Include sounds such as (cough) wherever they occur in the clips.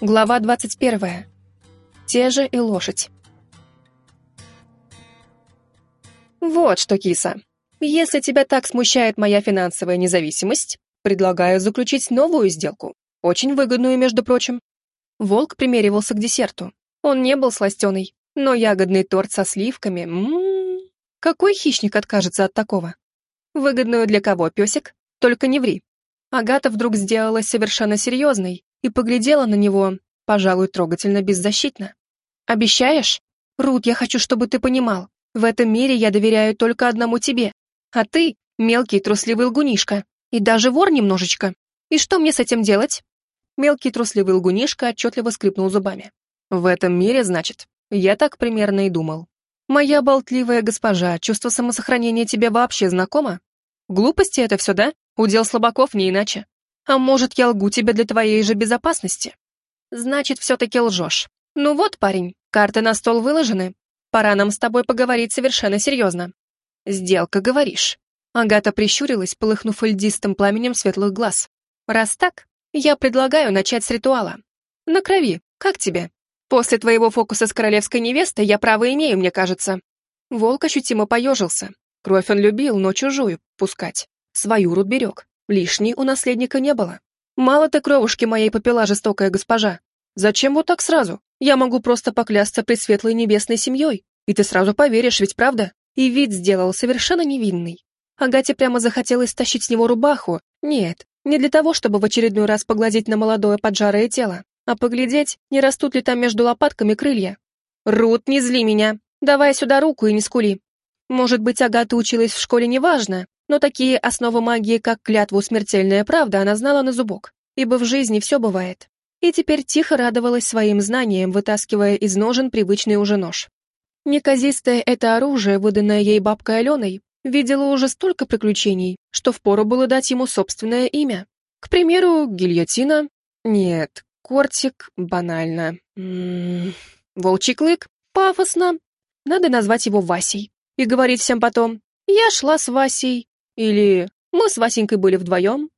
Глава 21. Те же и лошадь. Вот что, киса. Если тебя так смущает моя финансовая независимость, предлагаю заключить новую сделку. Очень выгодную, между прочим. Волк примеривался к десерту. Он не был сластеный, но ягодный торт со сливками... Ммм... Какой хищник откажется от такого? Выгодную для кого, песик? Только не ври. Агата вдруг сделалась совершенно серьезной и поглядела на него, пожалуй, трогательно беззащитно. «Обещаешь? Рут, я хочу, чтобы ты понимал, в этом мире я доверяю только одному тебе, а ты — мелкий трусливый лгунишка, и даже вор немножечко. И что мне с этим делать?» Мелкий трусливый лгунишка отчетливо скрипнул зубами. «В этом мире, значит? Я так примерно и думал. Моя болтливая госпожа, чувство самосохранения тебе вообще знакомо? Глупости это все, да? Удел слабаков не иначе. А может, я лгу тебе для твоей же безопасности? Значит, все-таки лжешь. Ну вот, парень, карты на стол выложены. Пора нам с тобой поговорить совершенно серьезно. Сделка, говоришь. Агата прищурилась, полыхнув льдистым пламенем светлых глаз. Раз так, я предлагаю начать с ритуала. На крови, как тебе? После твоего фокуса с королевской невестой я право имею, мне кажется. Волк ощутимо поежился. Кровь он любил, но чужую пускать. Свою Рут берег. Лишней у наследника не было. Мало ты кровушки моей попила, жестокая госпожа. Зачем вот так сразу? Я могу просто поклясться пред светлой небесной семьей. И ты сразу поверишь, ведь правда? И вид сделал совершенно невинный. Агате прямо захотелось стащить с него рубаху. Нет, не для того, чтобы в очередной раз поглазеть на молодое поджарое тело, а поглядеть, не растут ли там между лопатками крылья. «Рут, не зли меня! Давай сюда руку и не скули!» Может быть, Агата училась в школе неважно, но такие основы магии, как клятву «Смертельная правда», она знала на зубок, ибо в жизни все бывает. И теперь тихо радовалась своим знаниям, вытаскивая из ножен привычный уже нож. Неказистое это оружие, выданное ей бабкой Аленой, видело уже столько приключений, что впору было дать ему собственное имя. К примеру, гильотина. Нет, кортик, банально. М -м -м. Волчий клык, пафосно. Надо назвать его Васей. И говорить всем потом, я шла с Васей, или мы с Васенькой были вдвоем?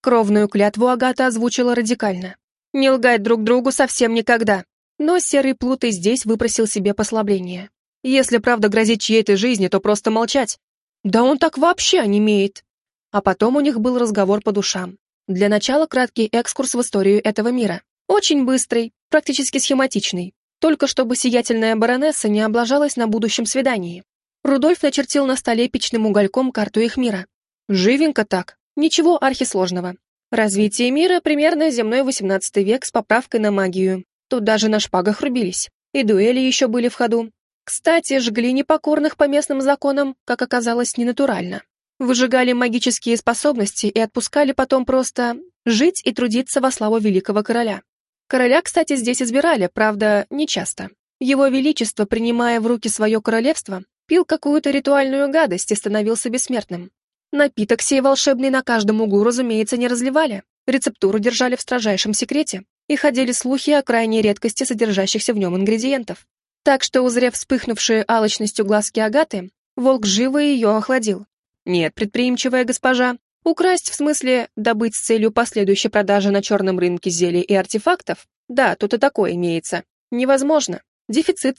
Кровную клятву Агата озвучила радикально. Не лгать друг другу совсем никогда. Но серый плут и здесь выпросил себе послабление. Если правда грозит чьей-то жизни, то просто молчать. Да он так вообще онемеет. А потом у них был разговор по душам. Для начала краткий экскурс в историю этого мира. Очень быстрый, практически схематичный. Только чтобы сиятельная баронесса не облажалась на будущем свидании. Рудольф начертил на столе печным угольком карту их мира. Живенько так, ничего архисложного. Развитие мира примерно земной XVIII век с поправкой на магию. Тут даже на шпагах рубились. И дуэли еще были в ходу. Кстати, жгли непокорных по местным законам, как оказалось, ненатурально. Выжигали магические способности и отпускали потом просто жить и трудиться во славу великого короля. Короля, кстати, здесь избирали, правда, нечасто. Его Величество, принимая в руки свое королевство, пил какую-то ритуальную гадость и становился бессмертным. Напиток сей волшебный на каждом углу, разумеется, не разливали. Рецептуру держали в строжайшем секрете, и ходили слухи о крайней редкости содержащихся в нем ингредиентов. Так что, узрев вспыхнувшие алчностью глазки Агаты, волк живо ее охладил. Нет, предприимчивая госпожа, украсть в смысле добыть с целью последующей продажи на черном рынке зелий и артефактов, да, тут и такое имеется, невозможно. Дефицит.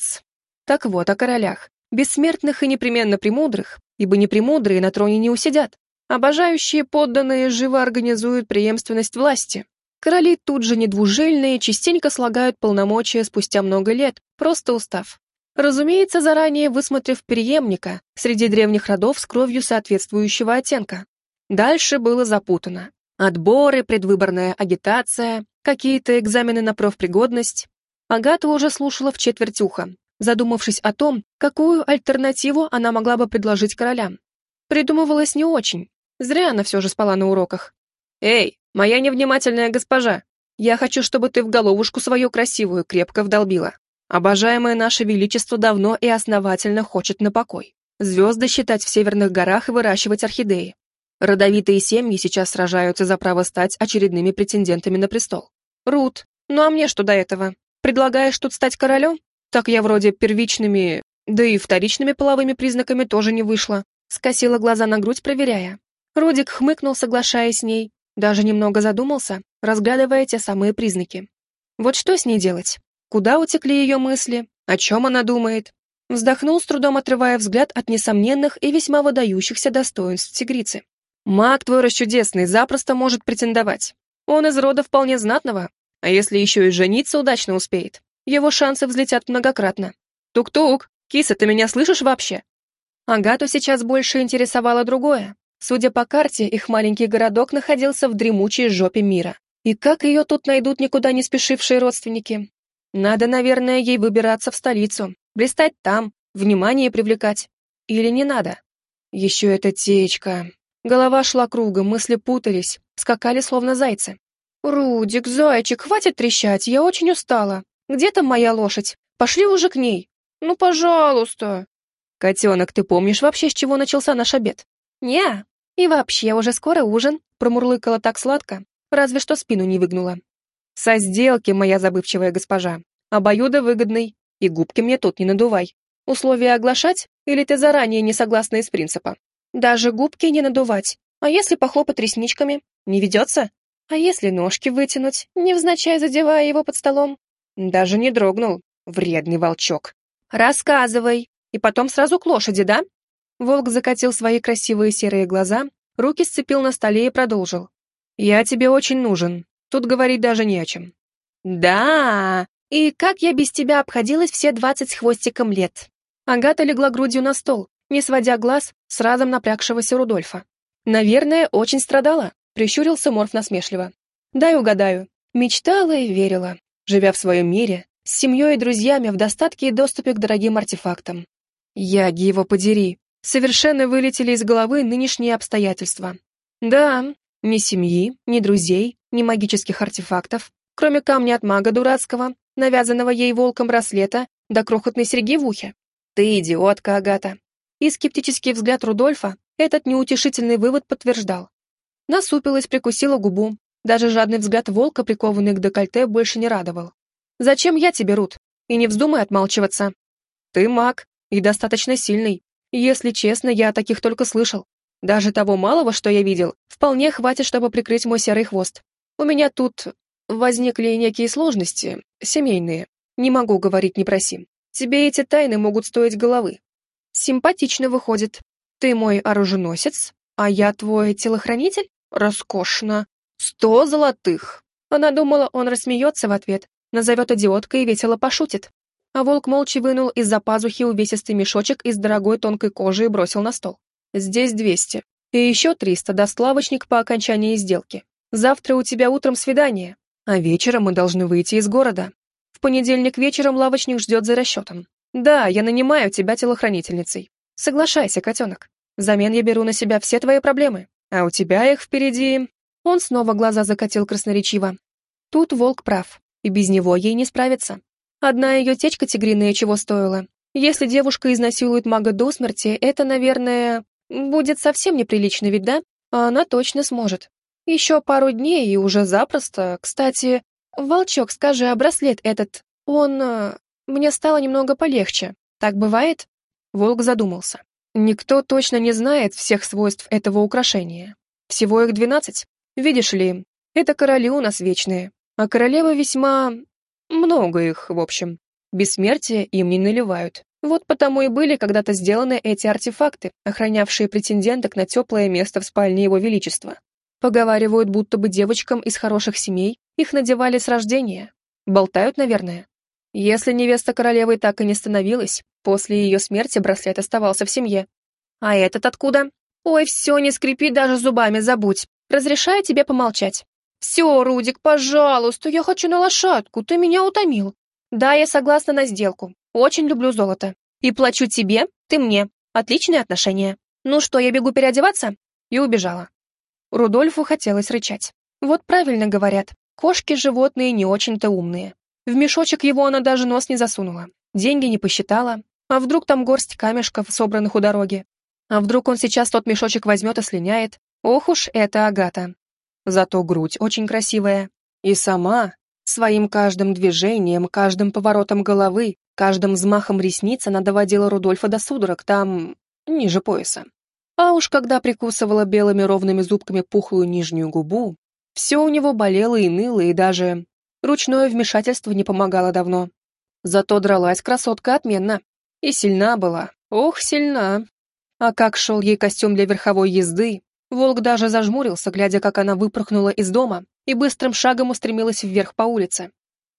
Так вот, о королях бессмертных и непременно премудрых, ибо непремудрые на троне не усидят. Обожающие подданные живо организуют преемственность власти. Короли тут же недвужильные, частенько слагают полномочия спустя много лет, просто устав. Разумеется, заранее высмотрев преемника среди древних родов с кровью соответствующего оттенка. Дальше было запутано. Отборы, предвыборная агитация, какие-то экзамены на профпригодность. Агата уже слушала в четверть уха, задумавшись о том, какую альтернативу она могла бы предложить королям. Придумывалась не очень. Зря она все же спала на уроках. «Эй, моя невнимательная госпожа, я хочу, чтобы ты в головушку свою красивую крепко вдолбила. Обожаемое наше величество давно и основательно хочет на покой. Звезды считать в северных горах и выращивать орхидеи. Родовитые семьи сейчас сражаются за право стать очередными претендентами на престол. Рут, ну а мне что до этого? Предлагаешь тут стать королем? Так я вроде первичными, да и вторичными половыми признаками тоже не вышла. Скосила глаза на грудь, проверяя. Родик хмыкнул, соглашаясь с ней, даже немного задумался, разглядывая те самые признаки. Вот что с ней делать? Куда утекли ее мысли? О чем она думает? Вздохнул, с трудом отрывая взгляд от несомненных и весьма выдающихся достоинств тигрицы. Маг твой расчудесный запросто может претендовать. Он из рода вполне знатного, а если еще и жениться удачно успеет, его шансы взлетят многократно. Тук-тук, киса, ты меня слышишь вообще? Агату сейчас больше интересовало другое. Судя по карте, их маленький городок находился в дремучей жопе мира. И как ее тут найдут никуда не спешившие родственники? Надо, наверное, ей выбираться в столицу, блистать там, внимание привлекать. Или не надо? Еще эта течка. Голова шла кругом, мысли путались, скакали словно зайцы. «Рудик, зайчик, хватит трещать, я очень устала. Где там моя лошадь? Пошли уже к ней. Ну, пожалуйста». «Котенок, ты помнишь вообще, с чего начался наш обед?» «Не, и вообще уже скоро ужин», промурлыкала так сладко, разве что спину не выгнула. «Со сделки, моя забывчивая госпожа. Обоюдо выгодный, и губки мне тут не надувай. Условия оглашать, или ты заранее не согласна из принципа? Даже губки не надувать. А если похлопать ресничками? Не ведется? А если ножки вытянуть, невзначай задевая его под столом? Даже не дрогнул. Вредный волчок. Рассказывай. И потом сразу к лошади, да? Волк закатил свои красивые серые глаза, руки сцепил на столе и продолжил. «Я тебе очень нужен. Тут говорить даже не о чем». «Да, и как я без тебя обходилась все двадцать с хвостиком лет?» Агата легла грудью на стол, не сводя глаз с разом напрягшегося Рудольфа. «Наверное, очень страдала», — прищурился Морф насмешливо. «Дай угадаю. Мечтала и верила, живя в своем мире, с семьей и друзьями в достатке и доступе к дорогим артефактам. Яги его подери, совершенно вылетели из головы нынешние обстоятельства. Да, ни семьи, ни друзей, ни магических артефактов, кроме камня от мага дурацкого, навязанного ей волком браслета, да крохотной серьги в ухе. Ты идиотка, Агата. И скептический взгляд Рудольфа этот неутешительный вывод подтверждал. Насупилась, прикусила губу. Даже жадный взгляд волка, прикованный к декольте, больше не радовал. «Зачем я тебе, Рут? И не вздумай отмалчиваться. Ты маг, и достаточно сильный. Если честно, я о таких только слышал. Даже того малого, что я видел, вполне хватит, чтобы прикрыть мой серый хвост. У меня тут возникли некие сложности, семейные. Не могу говорить, не проси. Тебе эти тайны могут стоить головы. Симпатично выходит. Ты мой оруженосец, а я твой телохранитель? Роскошно. Сто золотых. Она думала, он рассмеется в ответ, назовет идиоткой и весело пошутит. А волк молча вынул из-за пазухи увесистый мешочек из дорогой тонкой кожи и бросил на стол. Здесь двести. И еще триста даст лавочник по окончании сделки. Завтра у тебя утром свидание, а вечером мы должны выйти из города. В понедельник вечером лавочник ждет за расчетом. Да, я нанимаю тебя телохранительницей. Соглашайся, котенок. Взамен я беру на себя все твои проблемы, а у тебя их впереди...» Он снова глаза закатил красноречиво. Тут волк прав, и без него ей не справиться. Одна ее течка тигриная чего стоила. Если девушка изнасилует мага до смерти, это, наверное, будет совсем неприлично, ведь да? А она точно сможет. Еще пару дней и уже запросто. Кстати, волчок, скажи, а браслет этот, он... Э, мне стало немного полегче. Так бывает? Волк задумался. Никто точно не знает всех свойств этого украшения. Всего их двенадцать. Видишь ли, это короли у нас вечные, а королевы весьма... много их, в общем. Бессмертие им не наливают. Вот потому и были когда-то сделаны эти артефакты, охранявшие претенденток на теплое место в спальне его величества. Поговаривают, будто бы девочкам из хороших семей их надевали с рождения. Болтают, наверное. Если невеста королевы так и не становилась, после ее смерти браслет оставался в семье. А этот откуда? Ой, все, не скрипи, даже зубами забудь. Разрешаю тебе помолчать. Все, Рудик, пожалуйста, я хочу на лошадку, ты меня утомил. Да, я согласна на сделку. Очень люблю золото. И плачу тебе, ты мне. Отличные отношения. Ну что, я бегу переодеваться? И убежала. Рудольфу хотелось рычать. Вот правильно говорят, кошки животные не очень-то умные. В мешочек его она даже нос не засунула. Деньги не посчитала. А вдруг там горсть камешков, собранных у дороги? А вдруг он сейчас тот мешочек возьмет и слиняет? Ох уж это Агата. Зато грудь очень красивая. И сама, своим каждым движением, каждым поворотом головы, каждым взмахом ресниц она доводила Рудольфа до судорог там, ниже пояса. А уж когда прикусывала белыми ровными зубками пухлую нижнюю губу, все у него болело и ныло, и даже Ручное вмешательство не помогало давно. Зато дралась красотка отменно. И сильна была. Ох, сильна. А как шел ей костюм для верховой езды, волк даже зажмурился, глядя, как она выпорхнула из дома и быстрым шагом устремилась вверх по улице.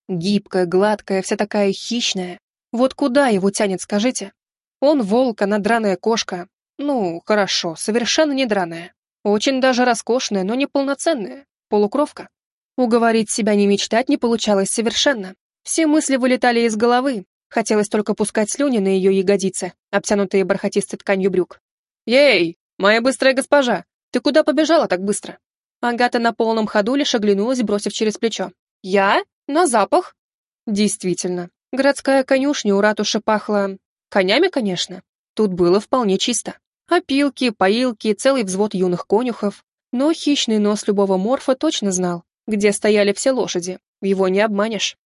Гибкая, гладкая, вся такая хищная. Вот куда его тянет, скажите? Он волк, она драная кошка. Ну, хорошо, совершенно не драная. Очень даже роскошная, но не полноценная. Полукровка. Уговорить себя не мечтать не получалось совершенно. Все мысли вылетали из головы. Хотелось только пускать слюни на ее ягодицы, обтянутые бархатистой тканью брюк. «Ей, моя быстрая госпожа, ты куда побежала так быстро?» Агата на полном ходу лишь оглянулась, бросив через плечо. «Я? На запах?» Действительно, городская конюшня у ратуши пахла... Конями, конечно. Тут было вполне чисто. Опилки, поилки, целый взвод юных конюхов. Но хищный нос любого морфа точно знал, где стояли все лошади. Его не обманешь.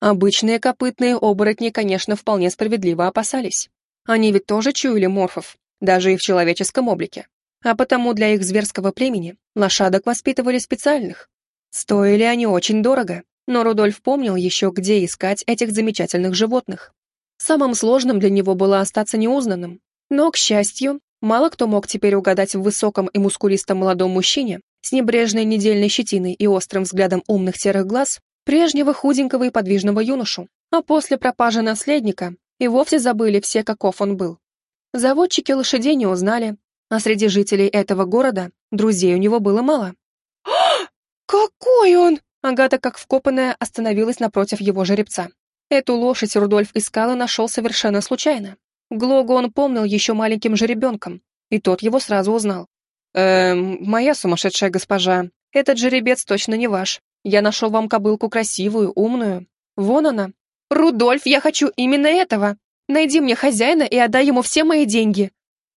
Обычные копытные оборотни, конечно, вполне справедливо опасались. Они ведь тоже чуяли морфов, даже и в человеческом облике. А потому для их зверского племени лошадок воспитывали специальных. Стоили они очень дорого, но Рудольф помнил еще, где искать этих замечательных животных. Самым сложным для него было остаться неузнанным. Но, к счастью, мало кто мог теперь угадать в высоком и мускулистом молодом мужчине с небрежной недельной щетиной и острым взглядом умных серых глаз прежнего худенького и подвижного юношу, а после пропажи наследника и вовсе забыли все, каков он был. Заводчики лошадей не узнали, а среди жителей этого города друзей у него было мало. (gasps) «Какой он!» Агата, как вкопанная, остановилась напротив его жеребца. Эту лошадь Рудольф искал и нашел совершенно случайно. Глогу он помнил еще маленьким жеребенком, и тот его сразу узнал. «Эм, моя сумасшедшая госпожа, этот жеребец точно не ваш. Я нашел вам кобылку красивую, умную. Вон она. Рудольф, я хочу именно этого. Найди мне хозяина и отдай ему все мои деньги.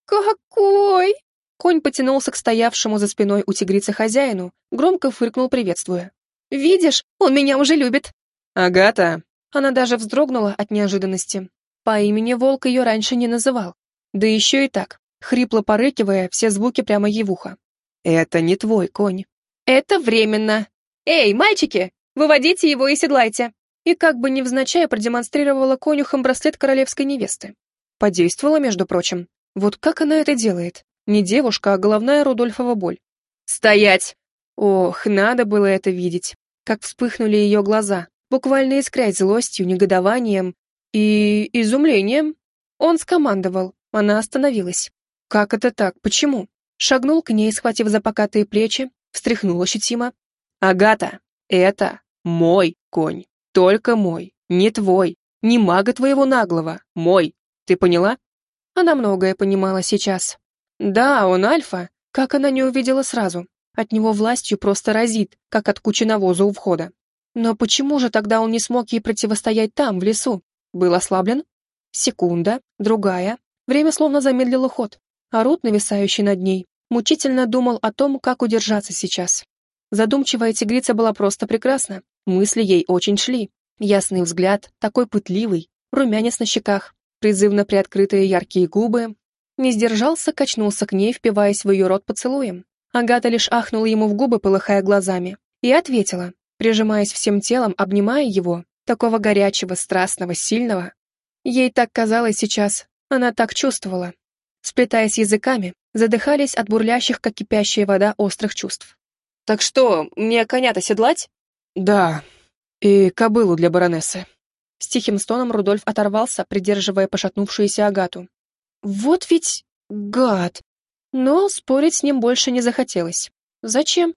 Какой? Конь потянулся к стоявшему за спиной у тигрицы хозяину, громко фыркнул, приветствуя. «Видишь, он меня уже любит!» «Агата!» Она даже вздрогнула от неожиданности. По имени волк ее раньше не называл. Да еще и так, хрипло порыкивая все звуки прямо ей в ухо. «Это не твой конь». «Это временно. «Эй, мальчики, выводите его и седлайте!» И как бы невзначай продемонстрировала конюхам браслет королевской невесты. Подействовала, между прочим. Вот как она это делает? Не девушка, а головная Рудольфова боль. «Стоять!» Ох, надо было это видеть. Как вспыхнули ее глаза, буквально искрять злостью, негодованием и изумлением. Он скомандовал, она остановилась. Как это так? Почему? Шагнул к ней, схватив за покатые плечи, встряхнул ощутимо, «Агата, это мой конь, только мой, не твой, не мага твоего наглого, мой, ты поняла?» Она многое понимала сейчас. Да, он альфа, как она не увидела сразу. От него властью просто разит, как от кучи навоза у входа. Но почему же тогда он не смог ей противостоять там, в лесу? Был ослаблен? Секунда, другая. Время словно замедлило ход. А Рут, нависающий над ней, мучительно думал о том, как удержаться сейчас. Задумчивая тигрица была просто прекрасна, мысли ей очень шли. Ясный взгляд, такой пытливый, румянец на щеках, призывно приоткрытые яркие губы. Не сдержался, качнулся к ней, впиваясь в ее рот поцелуем. Агата лишь ахнула ему в губы, полыхая глазами, и ответила, прижимаясь всем телом, обнимая его, такого горячего, страстного, сильного. Ей так казалось сейчас, она так чувствовала. Сплетаясь языками, задыхались от бурлящих, как кипящая вода, острых чувств. Так что, мне коня-то седлать? Да. И кобылу для баронессы. С тихим стоном Рудольф оторвался, придерживая пошатнувшуюся Агату. Вот ведь гад! Но спорить с ним больше не захотелось. Зачем?